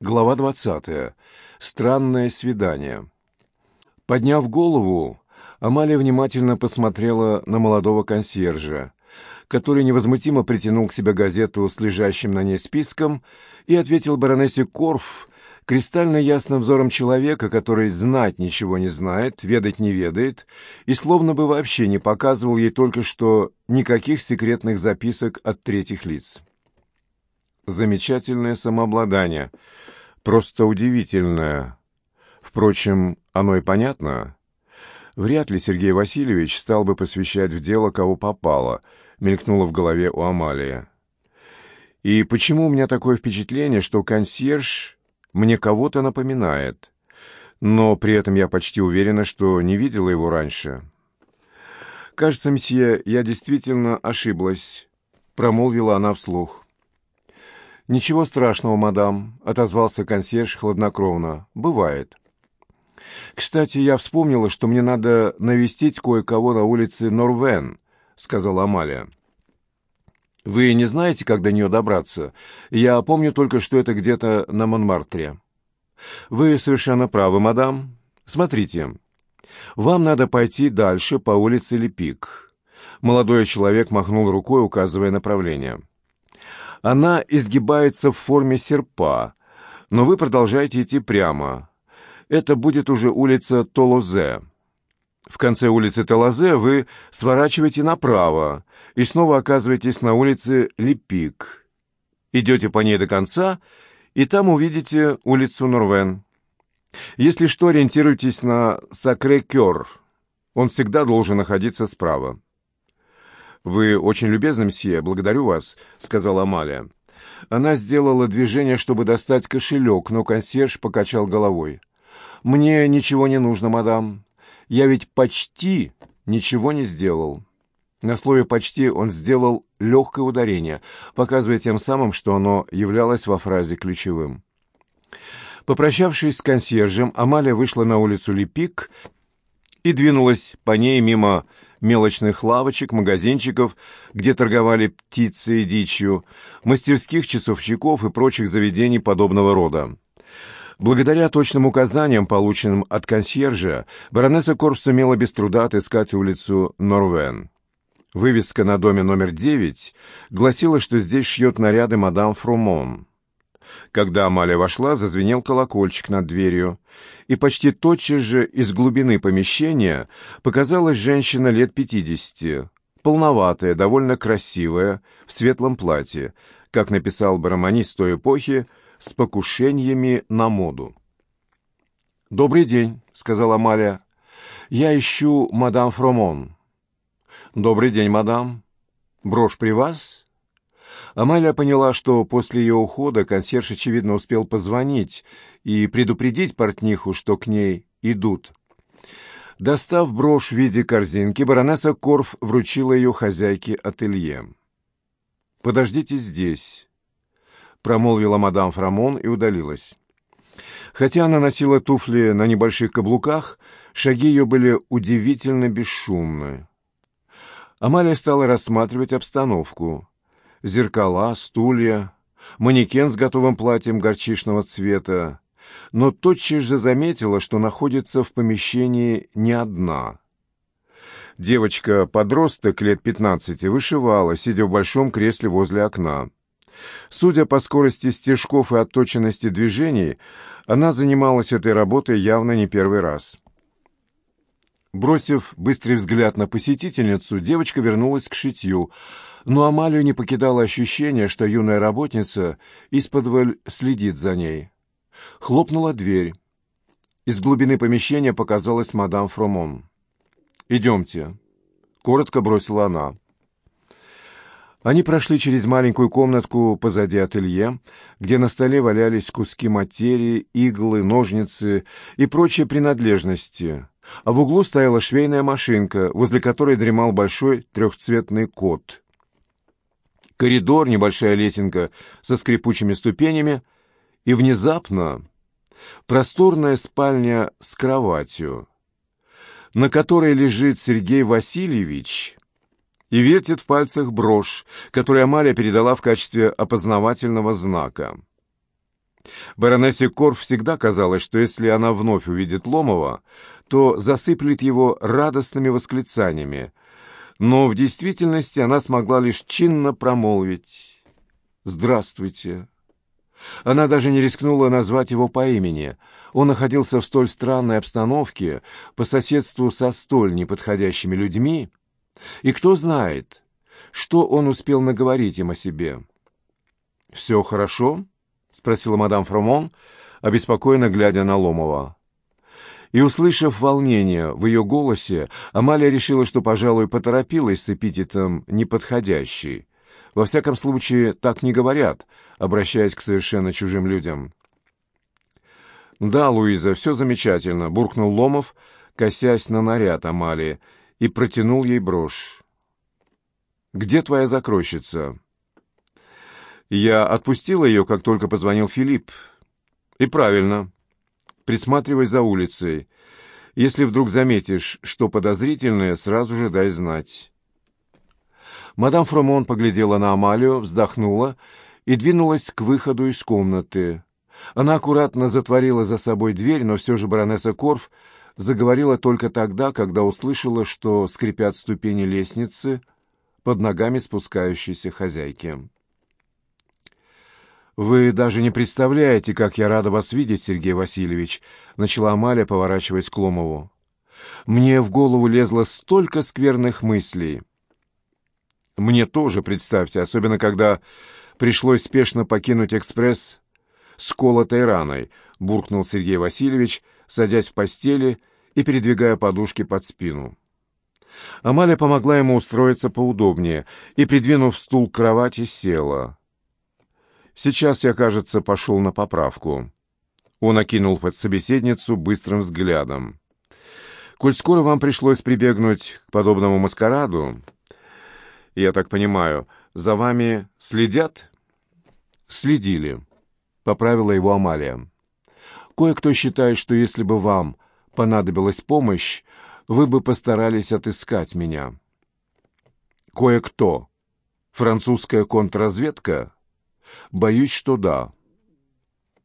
Глава 20. Странное свидание. Подняв голову, Амалия внимательно посмотрела на молодого консьержа, который невозмутимо притянул к себе газету с лежащим на ней списком и ответил баронессе Корф кристально ясным взором человека, который знать ничего не знает, ведать не ведает, и словно бы вообще не показывал ей только что никаких секретных записок от третьих лиц. Замечательное самообладание — Просто удивительное. Впрочем, оно и понятно. Вряд ли Сергей Васильевич стал бы посвящать в дело, кого попало, мелькнуло в голове у Амалии. И почему у меня такое впечатление, что консьерж мне кого-то напоминает? Но при этом я почти уверена, что не видела его раньше. «Кажется, мсье, я действительно ошиблась», — промолвила она вслух. «Ничего страшного, мадам», — отозвался консьерж хладнокровно. «Бывает». «Кстати, я вспомнила, что мне надо навестить кое-кого на улице Норвен», — сказала Амалия. «Вы не знаете, как до нее добраться? Я помню только, что это где-то на Монмартре». «Вы совершенно правы, мадам. Смотрите, вам надо пойти дальше по улице Лепик». Молодой человек махнул рукой, указывая направление. Она изгибается в форме серпа, но вы продолжаете идти прямо. Это будет уже улица Толозе. В конце улицы Толозе вы сворачиваете направо и снова оказываетесь на улице Липик. Идете по ней до конца, и там увидите улицу Норвен. Если что, ориентируйтесь на Сакре-Кёр. Он всегда должен находиться справа. «Вы очень любезны, мсье, благодарю вас», — сказала Амалия. Она сделала движение, чтобы достать кошелек, но консьерж покачал головой. «Мне ничего не нужно, мадам. Я ведь почти ничего не сделал». На слове «почти» он сделал легкое ударение, показывая тем самым, что оно являлось во фразе ключевым. Попрощавшись с консьержем, Амалия вышла на улицу Липик и двинулась по ней мимо мелочных лавочек, магазинчиков, где торговали птицей и дичью, мастерских часовщиков и прочих заведений подобного рода. Благодаря точным указаниям, полученным от консьержа, баронесса Корп сумела без труда отыскать улицу Норвен. Вывеска на доме номер девять гласила, что здесь шьет наряды мадам Фрумон. Когда Амалия вошла, зазвенел колокольчик над дверью, и почти тотчас же из глубины помещения показалась женщина лет пятидесяти, полноватая, довольно красивая, в светлом платье, как написал бы романист той эпохи, с покушениями на моду. «Добрый день», — сказала Амалия. «Я ищу мадам Фромон». «Добрый день, мадам. Брошь при вас?» Амалия поняла, что после ее ухода консьерж, очевидно, успел позвонить и предупредить портниху, что к ней идут. Достав брошь в виде корзинки, баронесса Корф вручила ее хозяйке ателье. «Подождите здесь», — промолвила мадам Фрамон и удалилась. Хотя она носила туфли на небольших каблуках, шаги ее были удивительно бесшумны. Амалия стала рассматривать обстановку зеркала, стулья, манекен с готовым платьем горчичного цвета, но тотчас же заметила, что находится в помещении не одна. Девочка-подросток лет пятнадцати вышивала, сидя в большом кресле возле окна. Судя по скорости стежков и отточенности движений, она занималась этой работой явно не первый раз. Бросив быстрый взгляд на посетительницу, девочка вернулась к шитью, но Амалию не покидало ощущение, что юная работница из-под следит за ней. Хлопнула дверь. Из глубины помещения показалась мадам Фромон. «Идемте», — коротко бросила она. Они прошли через маленькую комнатку позади ателье, где на столе валялись куски материи, иглы, ножницы и прочие принадлежности, а в углу стояла швейная машинка, возле которой дремал большой трехцветный кот — коридор, небольшая лесенка со скрипучими ступенями, и внезапно просторная спальня с кроватью, на которой лежит Сергей Васильевич и вертит в пальцах брошь, которую Амалия передала в качестве опознавательного знака. Баронессе Корф всегда казалось, что если она вновь увидит Ломова, то засыплет его радостными восклицаниями, но в действительности она смогла лишь чинно промолвить «Здравствуйте». Она даже не рискнула назвать его по имени. Он находился в столь странной обстановке, по соседству со столь неподходящими людьми, и кто знает, что он успел наговорить им о себе. «Все хорошо?» — спросила мадам Фромон, обеспокоенно глядя на Ломова. И, услышав волнение в ее голосе, Амалия решила, что, пожалуй, поторопилась с эпитетом «неподходящий». Во всяком случае, так не говорят, обращаясь к совершенно чужим людям. «Да, Луиза, все замечательно», — буркнул Ломов, косясь на наряд Амалии, и протянул ей брошь. «Где твоя закройщица?» «Я отпустила ее, как только позвонил Филипп». «И правильно. Присматривай за улицей. Если вдруг заметишь, что подозрительное, сразу же дай знать». Мадам Фромон поглядела на Амалию, вздохнула и двинулась к выходу из комнаты. Она аккуратно затворила за собой дверь, но все же баронесса Корф заговорила только тогда, когда услышала, что скрипят ступени лестницы под ногами спускающейся хозяйки. «Вы даже не представляете, как я рада вас видеть, Сергей Васильевич», — начала Амалия, поворачиваясь к Ломову. «Мне в голову лезло столько скверных мыслей». Мне тоже, представьте, особенно когда пришлось спешно покинуть экспресс с колотой раной, буркнул Сергей Васильевич, садясь в постели и передвигая подушки под спину. Амалия помогла ему устроиться поудобнее и, придвинув стул к кровати, села. Сейчас я, кажется, пошел на поправку. Он окинул под собеседницу быстрым взглядом. «Коль скоро вам пришлось прибегнуть к подобному маскараду, я так понимаю, за вами следят?» «Следили», — поправила его Амалия. «Кое-кто считает, что если бы вам понадобилась помощь, вы бы постарались отыскать меня». «Кое-кто? Французская контрразведка?» «Боюсь, что да».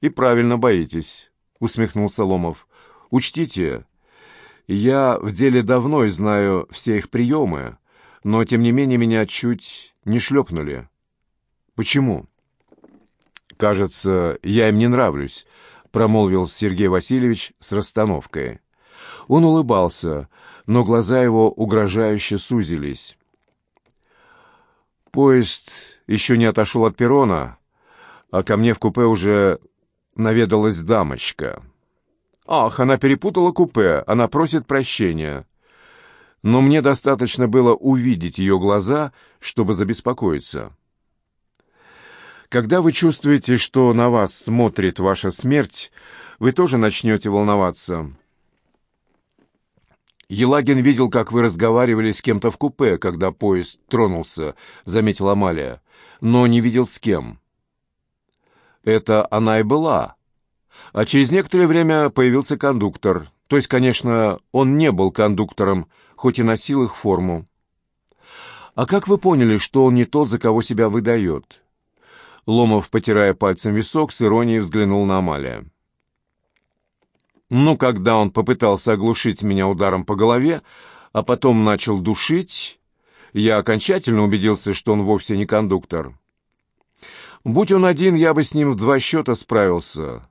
«И правильно боитесь», — усмехнулся Ломов. «Учтите, я в деле давно и знаю все их приемы, но, тем не менее, меня чуть не шлепнули. Почему? «Кажется, я им не нравлюсь», — промолвил Сергей Васильевич с расстановкой. Он улыбался, но глаза его угрожающе сузились. Поезд еще не отошел от перрона, а ко мне в купе уже наведалась дамочка. «Ах, она перепутала купе, она просит прощения» но мне достаточно было увидеть ее глаза, чтобы забеспокоиться. Когда вы чувствуете, что на вас смотрит ваша смерть, вы тоже начнете волноваться. Елагин видел, как вы разговаривали с кем-то в купе, когда поезд тронулся, заметила Амалия, но не видел с кем. Это она и была. А через некоторое время появился кондуктор. То есть, конечно, он не был кондуктором, хоть и носил их форму. «А как вы поняли, что он не тот, за кого себя выдает?» Ломов, потирая пальцем висок, с иронией взглянул на Амалия. «Ну, когда он попытался оглушить меня ударом по голове, а потом начал душить, я окончательно убедился, что он вовсе не кондуктор. Будь он один, я бы с ним в два счета справился.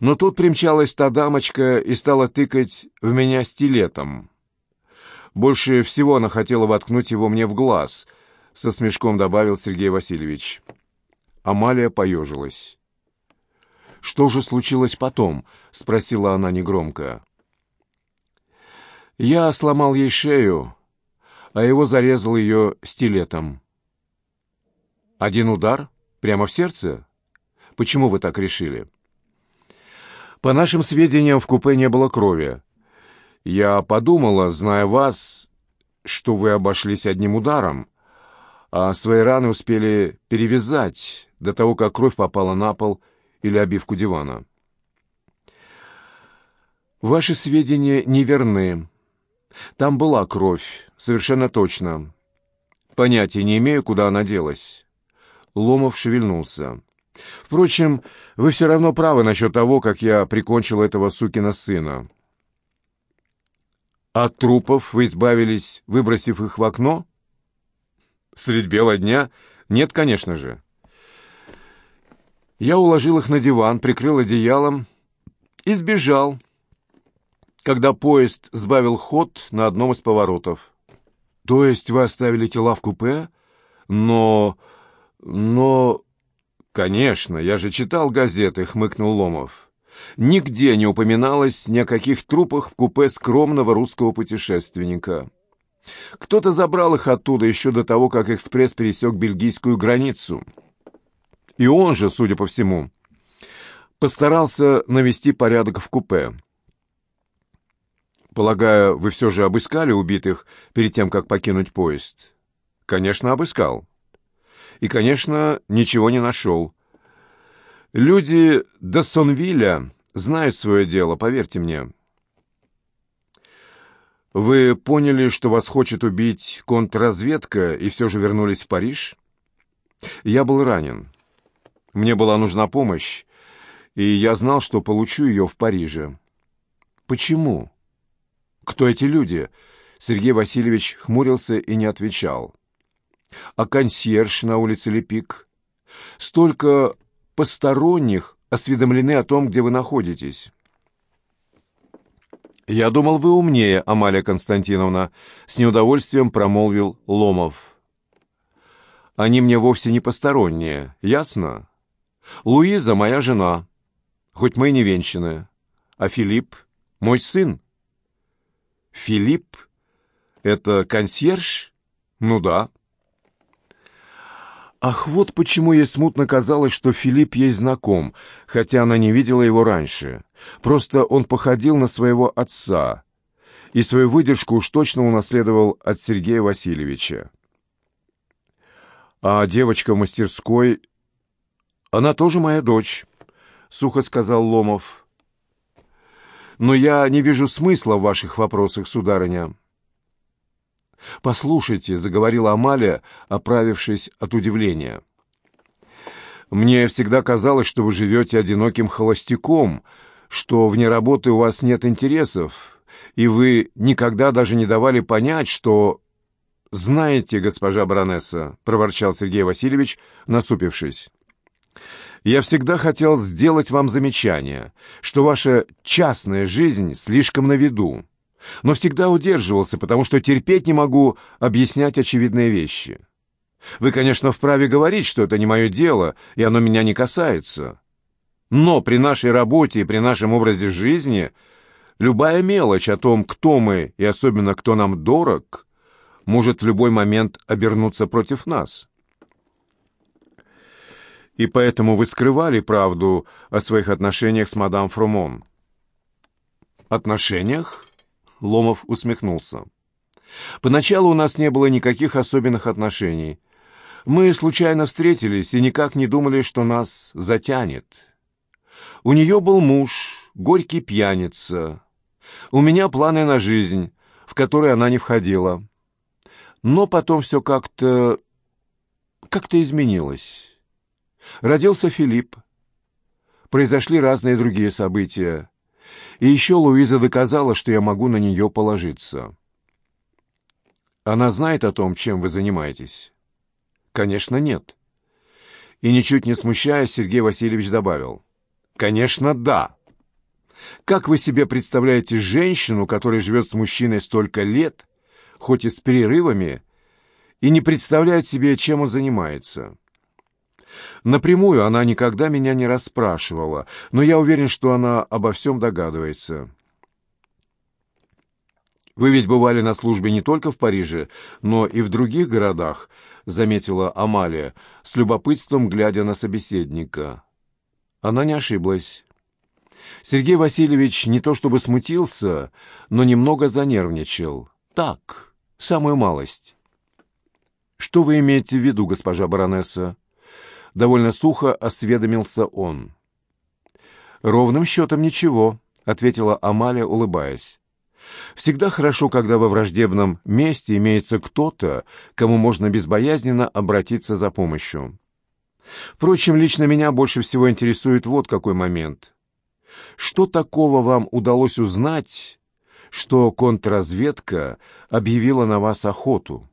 Но тут примчалась та дамочка и стала тыкать в меня стилетом. Больше всего она хотела воткнуть его мне в глаз, со смешком добавил Сергей Васильевич. Амалия поежилась. «Что же случилось потом?» — спросила она негромко. «Я сломал ей шею, а его зарезал ее стилетом». «Один удар? Прямо в сердце? Почему вы так решили?» «По нашим сведениям, в купе не было крови. Я подумала, зная вас, что вы обошлись одним ударом, а свои раны успели перевязать до того, как кровь попала на пол или обивку дивана. Ваши сведения неверны. Там была кровь, совершенно точно. Понятия не имею, куда она делась. Ломов шевельнулся. Впрочем, вы все равно правы насчет того, как я прикончил этого сукина сына. От трупов вы избавились, выбросив их в окно? Средь бела дня? Нет, конечно же. Я уложил их на диван, прикрыл одеялом и сбежал, когда поезд сбавил ход на одном из поворотов. То есть вы оставили тела в купе? Но... но... Конечно, я же читал газеты, хмыкнул Ломов. Нигде не упоминалось ни о каких трупах в купе скромного русского путешественника. Кто-то забрал их оттуда еще до того, как экспресс пересек бельгийскую границу. И он же, судя по всему, постарался навести порядок в купе. Полагаю, вы все же обыскали убитых перед тем, как покинуть поезд? Конечно, обыскал. И, конечно, ничего не нашел. Люди Дассонвилля знают свое дело, поверьте мне. Вы поняли, что вас хочет убить контрразведка, и все же вернулись в Париж? Я был ранен. Мне была нужна помощь, и я знал, что получу ее в Париже. Почему? Кто эти люди? Сергей Васильевич хмурился и не отвечал. А консьерж на улице Лепик? Столько посторонних осведомлены о том, где вы находитесь. «Я думал, вы умнее, Амалия Константиновна», — с неудовольствием промолвил Ломов. «Они мне вовсе не посторонние, ясно? Луиза — моя жена, хоть мы и не венчаны, а Филипп — мой сын». «Филипп? Это консьерж? Ну да». Ах, вот почему ей смутно казалось, что Филипп ей знаком, хотя она не видела его раньше. Просто он походил на своего отца, и свою выдержку уж точно унаследовал от Сергея Васильевича. А девочка в мастерской... Она тоже моя дочь, — сухо сказал Ломов. Но я не вижу смысла в ваших вопросах, сударыня. «Послушайте», — заговорила Амалия, оправившись от удивления. «Мне всегда казалось, что вы живете одиноким холостяком, что вне работы у вас нет интересов, и вы никогда даже не давали понять, что...» «Знаете, госпожа баронесса», — проворчал Сергей Васильевич, насупившись, «я всегда хотел сделать вам замечание, что ваша частная жизнь слишком на виду но всегда удерживался, потому что терпеть не могу объяснять очевидные вещи. Вы, конечно, вправе говорить, что это не мое дело, и оно меня не касается. Но при нашей работе и при нашем образе жизни любая мелочь о том, кто мы и особенно кто нам дорог, может в любой момент обернуться против нас. И поэтому вы скрывали правду о своих отношениях с мадам Фрумон. Отношениях? Ломов усмехнулся. Поначалу у нас не было никаких особенных отношений. Мы случайно встретились и никак не думали, что нас затянет. У нее был муж, горький пьяница. У меня планы на жизнь, в которые она не входила. Но потом все как-то... как-то изменилось. Родился Филипп. Произошли разные другие события. И еще Луиза доказала, что я могу на нее положиться. Она знает о том, чем вы занимаетесь? Конечно, нет. И ничуть не смущаясь, Сергей Васильевич добавил. Конечно, да. Как вы себе представляете женщину, которая живет с мужчиной столько лет, хоть и с перерывами, и не представляет себе, чем он занимается? Напрямую она никогда меня не расспрашивала, но я уверен, что она обо всем догадывается. «Вы ведь бывали на службе не только в Париже, но и в других городах», — заметила Амалия, с любопытством глядя на собеседника. Она не ошиблась. Сергей Васильевич не то чтобы смутился, но немного занервничал. «Так, самую малость». «Что вы имеете в виду, госпожа баронесса?» Довольно сухо осведомился он. «Ровным счетом ничего», — ответила Амалия, улыбаясь. «Всегда хорошо, когда во враждебном месте имеется кто-то, кому можно безбоязненно обратиться за помощью. Впрочем, лично меня больше всего интересует вот какой момент. Что такого вам удалось узнать, что контрразведка объявила на вас охоту?